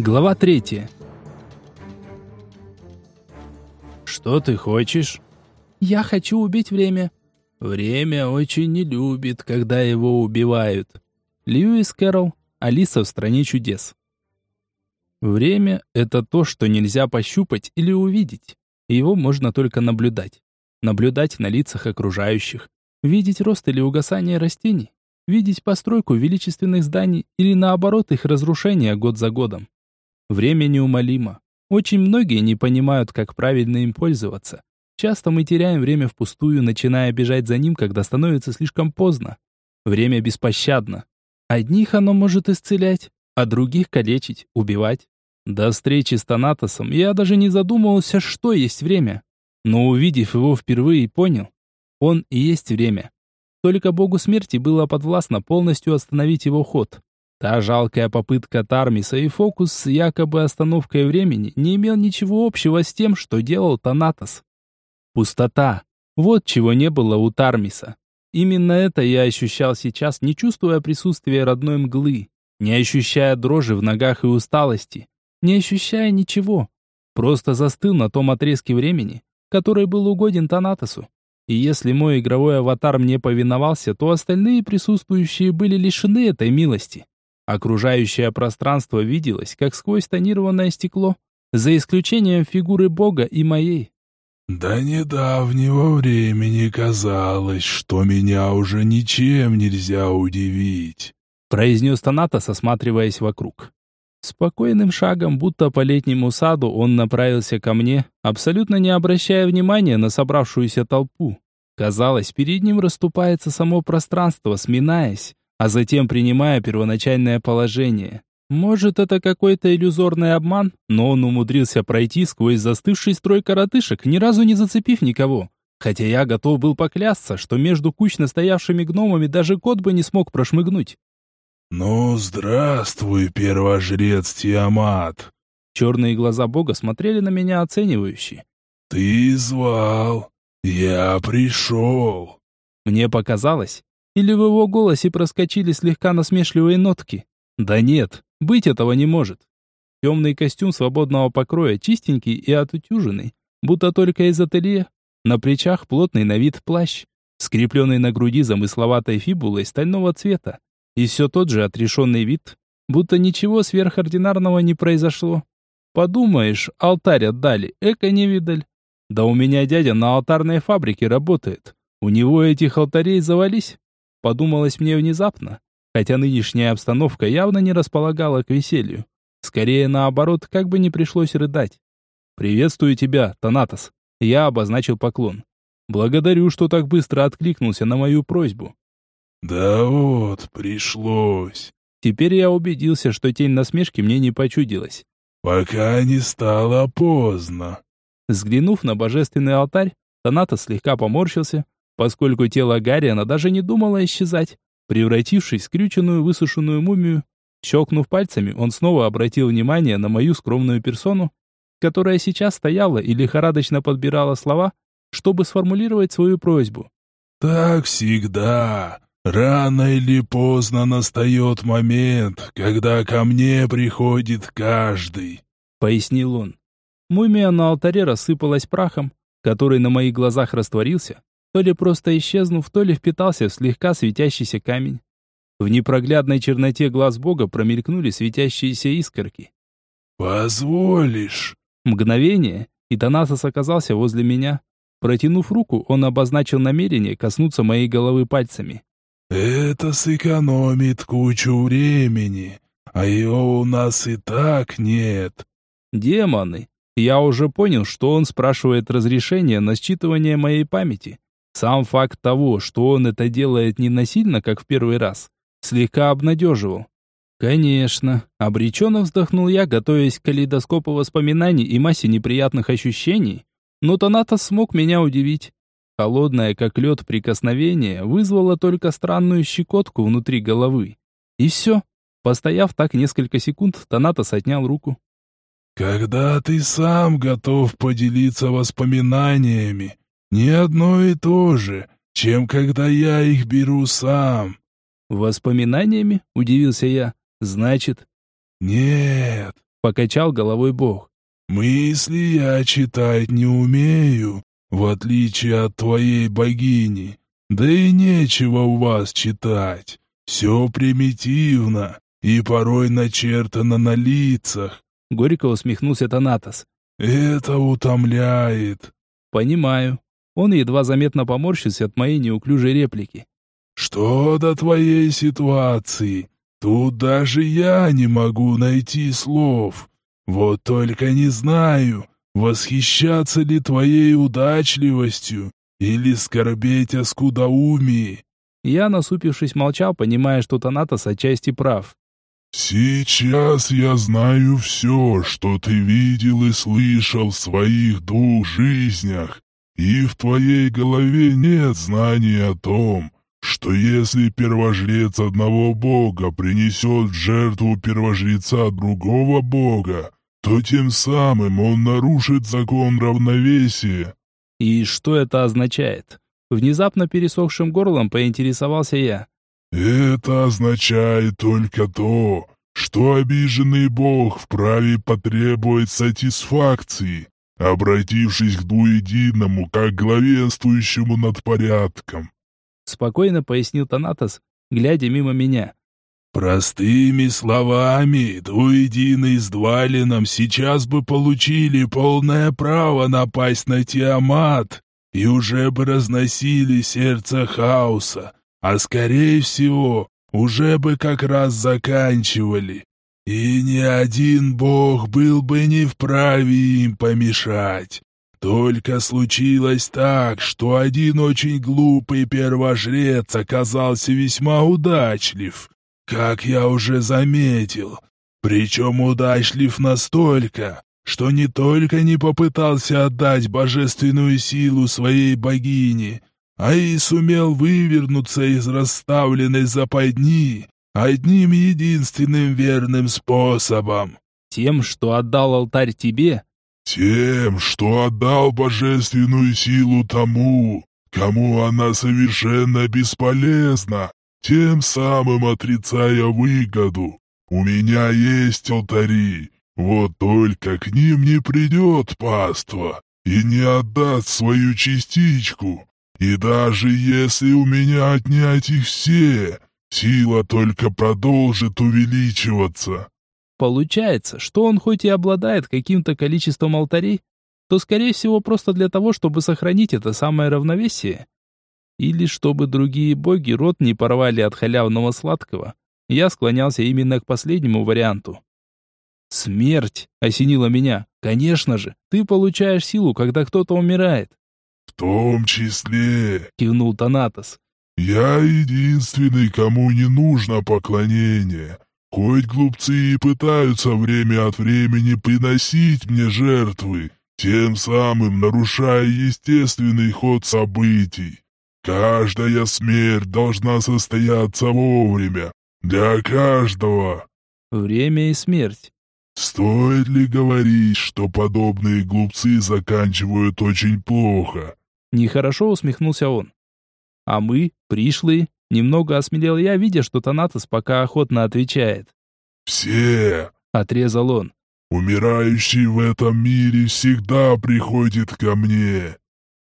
Глава третья. Что ты хочешь? Я хочу убить время. Время очень не любит, когда его убивают. Льюис Кэрролл, Алиса в стране чудес. Время это то, что нельзя пощупать или увидеть. Его можно только наблюдать. Наблюдать на лицах окружающих, видеть рост или угасание растений, видеть постройку величественных зданий или наоборот их разрушение год за годом. Время неумолимо. Очень многие не понимают, как правильно им пользоваться. Часто мы теряем время впустую, начиная бежать за ним, когда становится слишком поздно. Время беспощадно. Одних оно может исцелять, а других калечить, убивать. До встречи с Танатосом я даже не задумывался, что есть время. Но увидев его впервые, понял, он и есть время. Только богу смерти было подвластно полностью остановить его ход. Та жалкая попытка Тармиса и фокус с якобы остановкой времени не имел ничего общего с тем, что делал Танатос. Пустота. Вот чего не было у Тармиса. Именно это я ощущал сейчас, не чувствуя присутствия родной мглы, не ощущая дрожи в ногах и усталости, не ощущая ничего. Просто застыл на том отрезке времени, который был угоден Танатосу. И если мой игровой аватар мне повиновался, то остальные присутствующие были лишены этой милости. Окружающее пространство виделось, как сквозь тонированное стекло, за исключением фигуры Бога и моей. «До недавнего времени казалось, что меня уже ничем нельзя удивить», произнес Танатос, осматриваясь вокруг. Спокойным шагом, будто по летнему саду, он направился ко мне, абсолютно не обращая внимания на собравшуюся толпу. Казалось, перед ним расступается само пространство, сминаясь, а затем принимая первоначальное положение. Может, это какой-то иллюзорный обман, но он умудрился пройти сквозь застывший строй коротышек, ни разу не зацепив никого. Хотя я готов был поклясться, что между кучно стоявшими гномами даже кот бы не смог прошмыгнуть. «Ну, здравствуй, первожрец Тиамат!» Черные глаза бога смотрели на меня оценивающе. «Ты звал, я пришел!» Мне показалось, или в его голосе проскочили слегка насмешливые нотки. Да нет, быть этого не может. Темный костюм свободного покроя, чистенький и отутюженный, будто только из ателье. На плечах плотный на вид плащ, скрепленный на груди замысловатой фибулой стального цвета. И все тот же отрешенный вид, будто ничего сверхординарного не произошло. Подумаешь, алтарь отдали, эко не видаль. Да у меня дядя на алтарной фабрике работает. У него этих алтарей завались. Подумалось мне внезапно, хотя нынешняя обстановка явно не располагала к веселью. Скорее наоборот, как бы не пришлось рыдать. «Приветствую тебя, Танатос!» Я обозначил поклон. «Благодарю, что так быстро откликнулся на мою просьбу. «Да вот, пришлось». Теперь я убедился, что тень насмешки мне не почудилась. «Пока не стало поздно». Взглянув на божественный алтарь, Танатос слегка поморщился, поскольку тело Гарриана даже не думало исчезать, превратившись в скрюченную высушенную мумию. Щелкнув пальцами, он снова обратил внимание на мою скромную персону, которая сейчас стояла и лихорадочно подбирала слова, чтобы сформулировать свою просьбу. «Так всегда. Рано или поздно настает момент, когда ко мне приходит каждый», — пояснил он. Мумия на алтаре рассыпалась прахом, который на моих глазах растворился, то ли просто исчезнув, то ли впитался в слегка светящийся камень. В непроглядной черноте глаз Бога промелькнули светящиеся искорки. «Позволишь?» Мгновение, и Танасос оказался возле меня. Протянув руку, он обозначил намерение коснуться моей головы пальцами. «Это сэкономит кучу времени, а его у нас и так нет». «Демоны!» Я уже понял, что он спрашивает разрешение на считывание моей памяти. Сам факт того, что он это делает не насильно, как в первый раз, слегка обнадеживал. Конечно, обреченно вздохнул я, готовясь к калейдоскопу воспоминаний и массе неприятных ощущений, но Танатос смог меня удивить. Холодное, как лед, прикосновение вызвало только странную щекотку внутри головы. И все. Постояв так несколько секунд, Танатос отнял руку. «Когда ты сам готов поделиться воспоминаниями, не одно и то же, чем когда я их беру сам». «Воспоминаниями?» — удивился я. «Значит...» «Нет, покачал головой бог. Мысли я читать не умею, в отличие от твоей богини. Да и нечего у вас читать. Все примитивно и порой начертано на лицах. Горько усмехнулся Танатос. Это утомляет. Понимаю. Он едва заметно поморщился от моей неуклюжей реплики. Что до твоей ситуации? Тут даже я не могу найти слов. Вот только не знаю, восхищаться ли твоей удачливостью или скорбеть о скудоумии. Я, насупившись, молчал, понимая, что Танатос отчасти прав. «Сейчас я знаю все, что ты видел и слышал в своих двух жизнях, и в твоей голове нет знаний о том, что если первожрец одного бога принесет в жертву первожреца другого бога, то тем самым он нарушит закон равновесия. И что это означает? Внезапно пересохшим горлом поинтересовался я. Это означает только то, что обиженный бог вправе потребовать сатисфакции, обратившись к двуединому как главенствующему над порядком. Спокойно пояснил Танатос, глядя мимо меня. Простыми словами, двуединый с Двалином сейчас бы получили полное право напасть на Тиамат и уже бы разносили сердце хаоса, а скорее всего, уже бы как раз заканчивали. И ни один бог был бы не вправе им помешать. Только случилось так, что один очень глупый первожрец оказался весьма удачлив, как я уже заметил. Причем удачлив настолько, что не только не попытался отдать божественную силу своей богине, а и сумел вывернуться из расставленной западни одним единственным верным способом. Тем, что отдал алтарь тебе, тем, что отдал божественную силу тому, кому она совершенно бесполезна, тем самым отрицая выгоду. У меня есть алтари, вот только к ним не придет паства и не отдаст свою частичку. И даже если у меня отнять их все, сила только продолжит увеличиваться. Получается, что он хоть и обладает каким-то количеством алтарей, то, скорее всего, просто для того, чтобы сохранить это самое равновесие. Или чтобы другие боги рот не порвали от халявного сладкого. Я склонялся именно к последнему варианту. «Смерть!» — осенила меня. «Конечно же, ты получаешь силу, когда кто-то умирает». «В том числе...» — кивнул Танатос. «Я единственный, кому не нужно поклонение. Хоть глупцы и пытаются время от времени приносить мне жертвы, тем самым нарушая естественный ход событий. Каждая смерть должна состояться вовремя, для каждого. Время и смерть. Стоит ли говорить, что подобные глупцы заканчивают очень плохо? Нехорошо усмехнулся он. А мы, пришлые, Немного осмелел я, видя, что Танатос пока охотно отвечает. «Все!» — отрезал он. «Умирающий в этом мире всегда приходит ко мне!»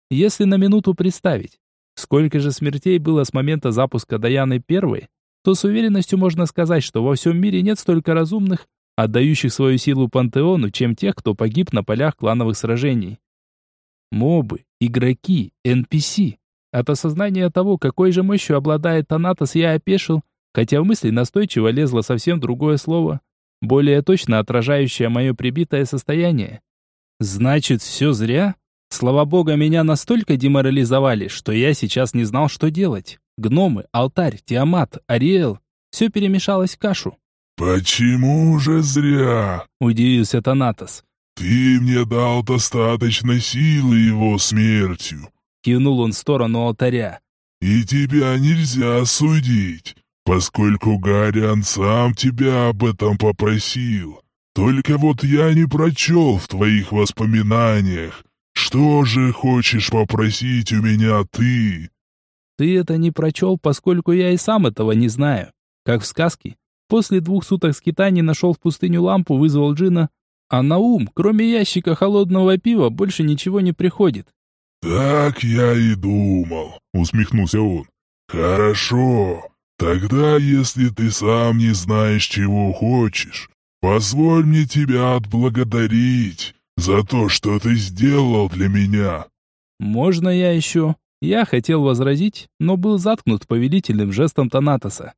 Если на минуту представить, сколько же смертей было с момента запуска Даяны Первой, то с уверенностью можно сказать, что во всем мире нет столько разумных, отдающих свою силу пантеону, чем тех, кто погиб на полях клановых сражений. Мобы, игроки, NPC от осознания того, какой же мощью обладает Танатос, я опешил, хотя в мысли настойчиво лезло совсем другое слово, более точно отражающее мое прибитое состояние. Значит, все зря? Слава бога, меня настолько деморализовали, что я сейчас не знал, что делать. Гномы, алтарь, Тиамат, Ариэл — все перемешалось в кашу. «Почему же зря?» — удивился Танатос. «Ты мне дал достаточно силы его смертью. Кивнул он в сторону алтаря. «И тебя нельзя судить, поскольку Гарриан сам тебя об этом попросил. Только вот я не прочел в твоих воспоминаниях. Что же хочешь попросить у меня ты?» «Ты это не прочел, поскольку я и сам этого не знаю. Как в сказке. После двух суток скитаний нашел в пустыню лампу, вызвал джина, а на ум, кроме ящика холодного пива, больше ничего не приходит. «Так я и думал», — усмехнулся он. «Хорошо. Тогда, если ты сам не знаешь, чего хочешь, позволь мне тебя отблагодарить за то, что ты сделал для меня». «Можно я еще?» Я хотел возразить, но был заткнут повелительным жестом Танатоса.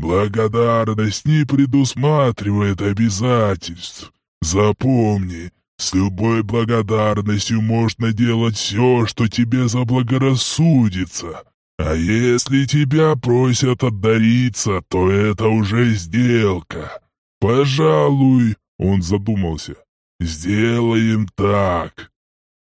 «Благодарность не предусматривает обязательств. Запомни, с любой благодарностью можно делать все, что тебе заблагорассудится. А если тебя просят отдариться, то это уже сделка. Пожалуй, он задумался, сделаем так.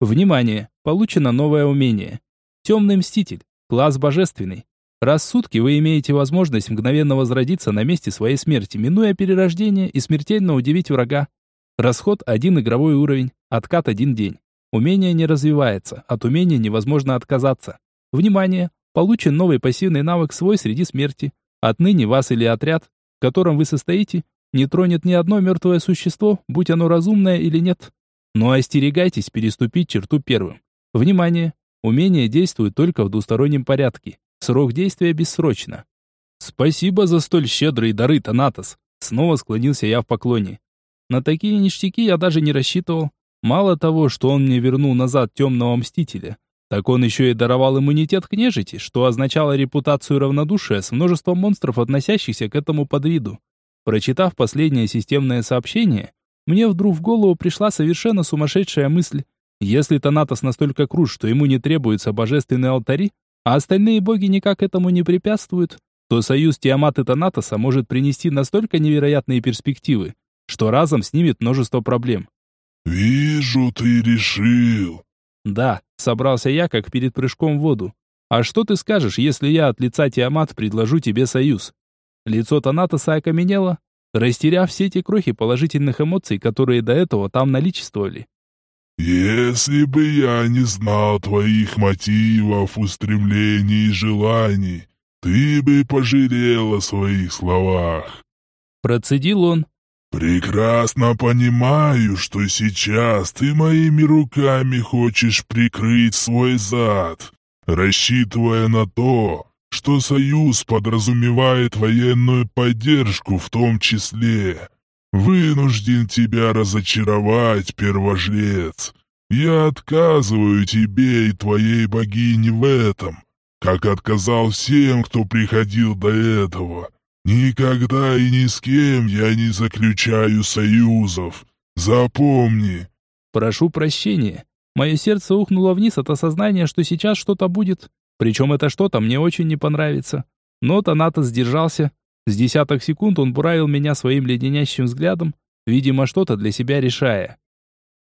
Внимание! Получено новое умение. Темный мститель. Класс божественный. Раз в сутки вы имеете возможность мгновенно возродиться на месте своей смерти, минуя перерождение и смертельно удивить врага. Расход – один игровой уровень, откат – один день. Умение не развивается, от умения невозможно отказаться. Внимание! Получен новый пассивный навык свой среди смерти. Отныне вас или отряд, в котором вы состоите, не тронет ни одно мертвое существо, будь оно разумное или нет. Но остерегайтесь переступить черту первым. Внимание! Умение действует только в двустороннем порядке. Срок действия бессрочно. Спасибо за столь щедрые дары, Танатос. Снова склонился я в поклоне. На такие ништяки я даже не рассчитывал. Мало того, что он мне вернул назад темного мстителя, так он еще и даровал иммунитет к нежити, что означало репутацию равнодушия с множеством монстров, относящихся к этому подвиду. Прочитав последнее системное сообщение, мне вдруг в голову пришла совершенно сумасшедшая мысль. Если Танатос настолько крут, что ему не требуются божественные алтари, а остальные боги никак этому не препятствуют, то союз Тиамат и Танатоса может принести настолько невероятные перспективы, что разом снимет множество проблем. «Вижу, ты решил». «Да», — собрался я, как перед прыжком в воду. «А что ты скажешь, если я от лица Тиамат предложу тебе союз?» Лицо Танатоса окаменело, растеряв все те крохи положительных эмоций, которые до этого там наличествовали. «Если бы я не знал твоих мотивов, устремлений и желаний, ты бы пожалел о своих словах». Процедил он, «Прекрасно понимаю, что сейчас ты моими руками хочешь прикрыть свой зад, рассчитывая на то, что союз подразумевает военную поддержку в том числе. Вынужден тебя разочаровать, первожрец. Я отказываю тебе и твоей богине в этом, как отказал всем, кто приходил до этого». Никогда и ни с кем я не заключаю союзов. Запомни. Прошу прощения. Мое сердце ухнуло вниз от осознания, что сейчас что-то будет. Причем это что-то мне очень не понравится. Но Танатос сдержался. С десяток секунд он буравил меня своим леденящим взглядом, видимо, что-то для себя решая.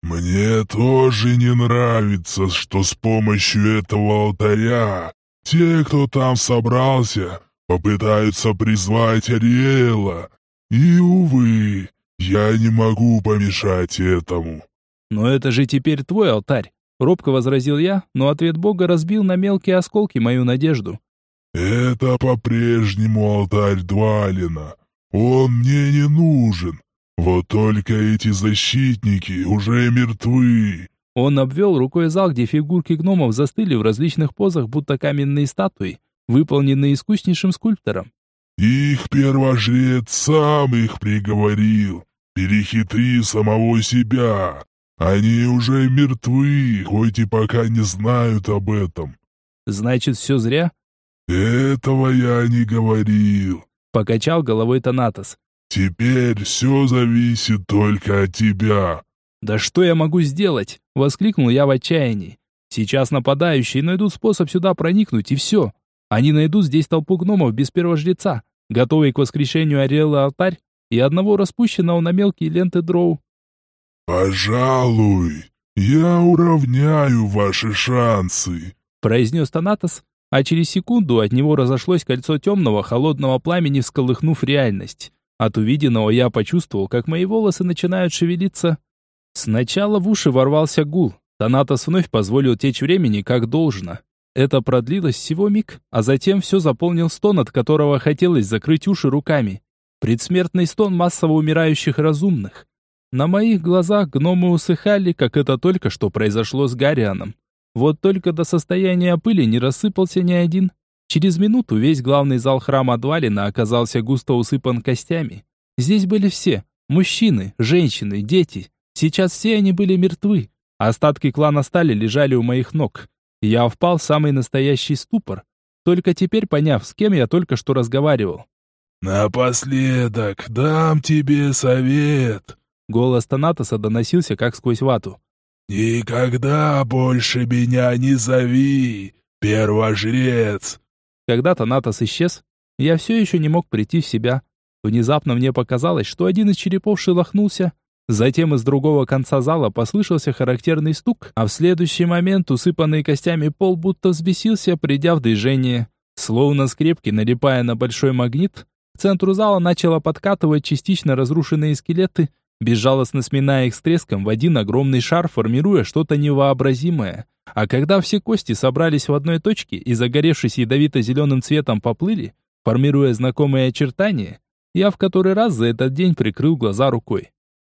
«Мне тоже не нравится, что с помощью этого алтаря те, кто там собрался, попытаются призвать Ариэла. И, увы, я не могу помешать этому». «Но это же теперь твой алтарь», — робко возразил я, но ответ Бога разбил на мелкие осколки мою надежду. «Это по-прежнему алтарь Двалина. Он мне не нужен. Вот только эти защитники уже мертвы». Он обвел рукой зал, где фигурки гномов застыли в различных позах, будто каменные статуи, выполненный искуснейшим скульптором. «Их первожрец сам их приговорил, перехитрив самого себя. Они уже мертвы, хоть и пока не знают об этом». «Значит, все зря?» «Этого я не говорил», — покачал головой Танатос. «Теперь все зависит только от тебя». «Да что я могу сделать?» — воскликнул я в отчаянии. «Сейчас нападающие найдут способ сюда проникнуть, и все. Они найдут здесь толпу гномов без первого жреца, готовый к воскрешению Ариэла алтарь и одного распущенного на мелкие ленты дроу. «Пожалуй, я уравняю ваши шансы», — произнес Танатос, а через секунду от него разошлось кольцо темного холодного пламени, всколыхнув реальность. От увиденного я почувствовал, как мои волосы начинают шевелиться. Сначала в уши ворвался гул. Танатос вновь позволил течь времени, как должно. Это продлилось всего миг, а затем все заполнил стон, от которого хотелось закрыть уши руками. предсмертный стон массово умирающих разумных. На моих глазах гномы усыхали, как это только что произошло с Гарианом. Вот только до состояния пыли не рассыпался ни один. Через минуту весь главный зал храма Двалина оказался густо усыпан костями. Здесь были все – мужчины, женщины, дети. Сейчас все они были мертвы. Остатки клана Стали лежали у моих ног. Я впал в самый настоящий ступор, только теперь поняв, с кем я только что разговаривал. «Напоследок дам тебе совет», — голос Танатоса доносился как сквозь вату. «Никогда больше меня не зови, первожрец!» Когда Танатос исчез, я все еще не мог прийти в себя. Внезапно мне показалось, что один из черепов шелохнулся, затем из другого конца зала послышался характерный стук, а в следующий момент усыпанный костями пол будто взбесился, придя в движение. Словно скрепки, налипая на большой магнит, к центру зала начало подкатывать частично разрушенные скелеты, безжалостно сминая их с треском в один огромный шар, формируя что-то невообразимое. А когда все кости собрались в одной точке и, загоревшись ядовито-зеленым цветом, поплыли, формируя знакомые очертания, я в который раз за этот день прикрыл глаза рукой.